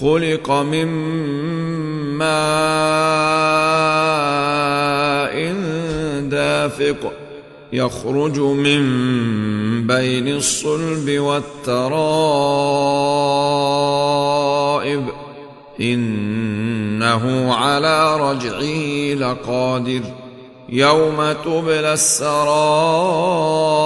خلق من ماء دافق يخرج من بين الصلب والترائب انه على رجعه لقادر يوم تبلى السرائر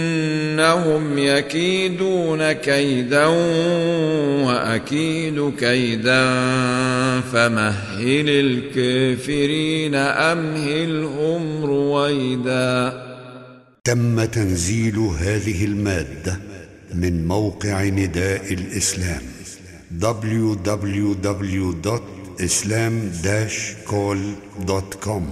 إنهم يكيدون كيدا وأكيد كيدا فمهل الكافرين امهلهم رويدا تم تنزيل هذه المادة من موقع نداء الإسلام www.islam-call.com